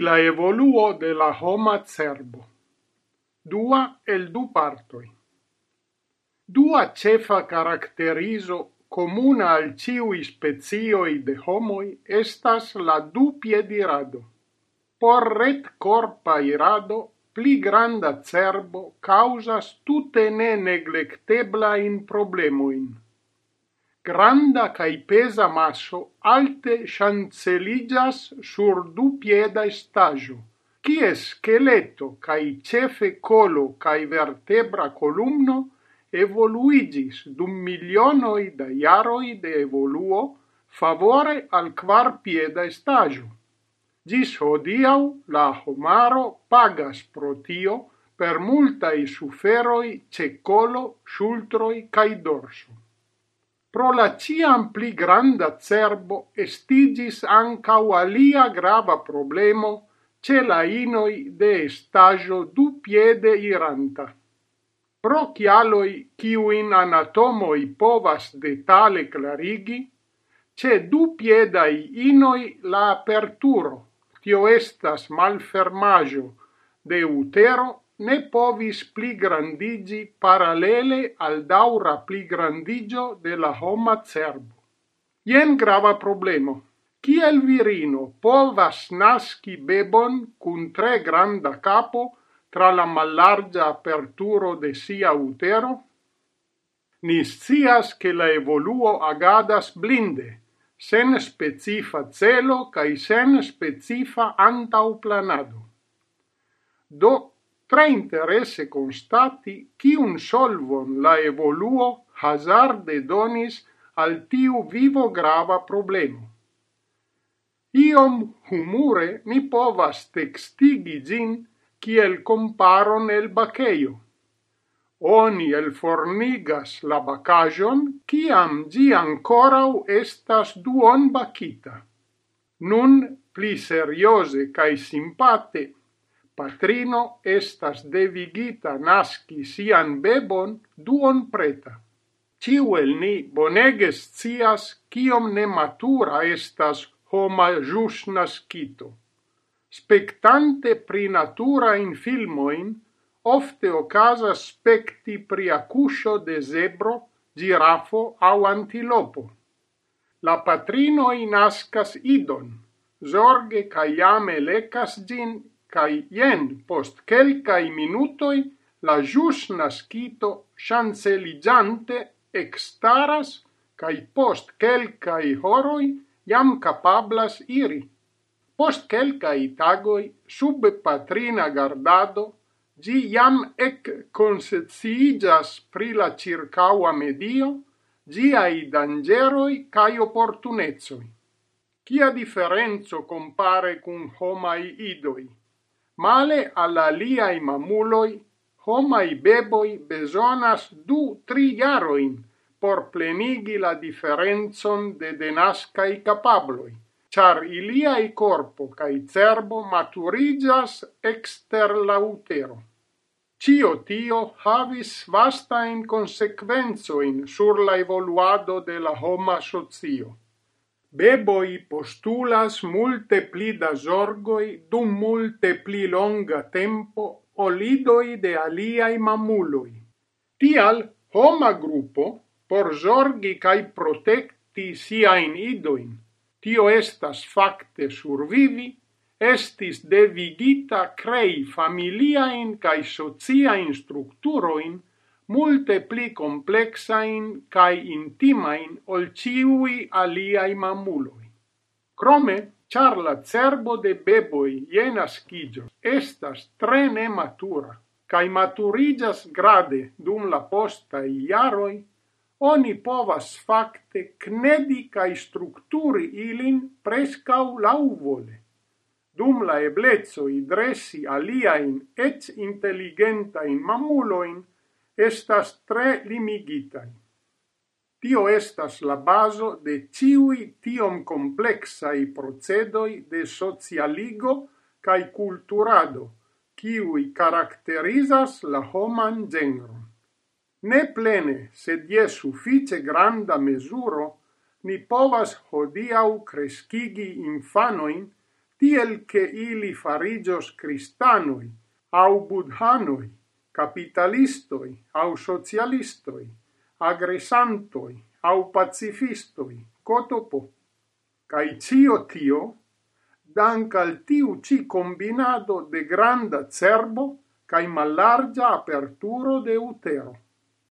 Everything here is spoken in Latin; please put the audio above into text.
la evoluo de la homa cerbo. Dua el du partoi. Dua cefa caracterizo comuna al ciui spezioi de homoi estas la du piedirado. Por ret corpa irado, pli granda cerbo causas tute ne neglectebla in problemoin granda cae pesa masso alte chanceligas sur du pieda stagio, Cie scheleto cae cefe colo cae vertebra columno evoluigis dum milionoi da iaroi de evoluo favore al quar pieda stagio. Gis hodiau la homaro pagas pro tio per multae suferoi ce colo, sultroi cae dorso pro la ciam pli granda cerbo estigis ancau alia grava problemo ce la inoi de estagio du piede iranta. Pro cialoi ciuin anatomoi povas detale clarigi, ce du piedai inoi la aperturo, tio estas malfermajo de utero ne povis pligrandiĝi parallele al daura pli grandigio de la homa cerbo. Ien grava problemo. Kiel virino povas nasci bebon cun tre granda capo tra la mallarga aperturo de sia utero? Ni scias che la evoluo agadas blinde, sen specifa celo cae sen specifa antaŭplanado. Do tre interesse constati chi un solvon la evoluo hazarde donis al tiu vivo grava problemo. Iom humure ni povas textigi gin kiel comparon el baceio. Oni el fornigas la bacajon, kiam gi ancorau estas duon bacita. Nun, pli seriose cae simpate, patrino estas devigita nasci sian bebon duon preta. Ciu el ni bonege scias kiom nematura estas homa jus nascito. Spectante pri natura in filmoin, ofte ocasa specti pri acuscio de zebro, girafo au antilopo. La patrino nascas idon, zorge caiame lecas gin kai jen post quelcai minutoi la jus nascito chanceligiante extaras kai post quelcai horoi jam capablas iri. Post quelcai tagoi sub patrina gardado gi jam ec conseciigas pri la circaua medio, giai dangeroi cae opportunezoi. Cia differenzo compare cun homai idoi? Male alla liai mamuloi, homai beboi besonas du tri jaroin por plenigi la differenzon de denascai capabloi, char iliai corpo cae cerbo maturigas exter la utero. Cio tio havis vastain consequenzoin sur la evoluado de la homa socio beboi postulas multe pli da zorgoj dum multe pli longa tempo olidoi de aliai mamuloi. Tial homa grupo por zorgi kaj sia in idoin, tio estas facte survivi, estis devigita crei familiaen cae sociaen structuroin multe pli complexain cae intimain ol ciui aliai mamuloi. Crome, char la cerbo de beboi je nascigio estas tre nematura, cae maturigas grade dum la posta iaroi, oni povas facte knedi cae structuri ilin prescau lauvole. Dum la eblezzo idressi aliaen et intelligentain mamuloin, estas tre limigitai. Tio estas la baso de ciui tiom complexai procedoi de socialigo cae culturado, ciui caracterizas la homan genron. Ne plene, sed die suffice granda mesuro, ni povas hodiau crescigi infanoin tiel che ili farigios cristanoi au budhanoi, capitalistoi au socialistoi, agresantoi au pacifistoi, cotopo. Cai cio tio, dank al tiu ci combinado de granda cerbo cae mallargia aperturo de utero.